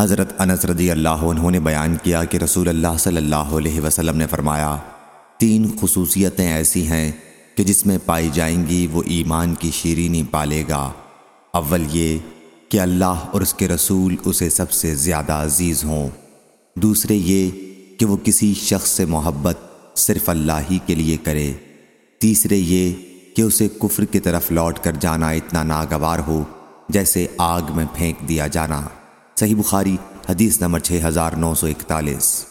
حضرت انس رضی اللہ عنہ نے بیان کیا کہ رسول اللہ صلی اللہ علیہ وسلم نے فرمایا، تین خصوصیتیں ایسی ہیں کہ جس میں پائی جائیں گی، وہ ایمان کی شیرینی پالے گا۔ اول یہ کہ اللہ اور اس کے رسول اسے سب سے زیادہ عزیز ہوں۔ دوسرے یہ کہ وہ کسی شخص سے محبت صرف اللہ ہی کے لیے کرے۔ تیسرے یہ کہ اسے کفر کی طرف لوٹ کر جانا اتنا ناگوار ہو جیسے آگ میں پھینک دیا جانا۔ صحیح بخاری حدیث نمبر 6941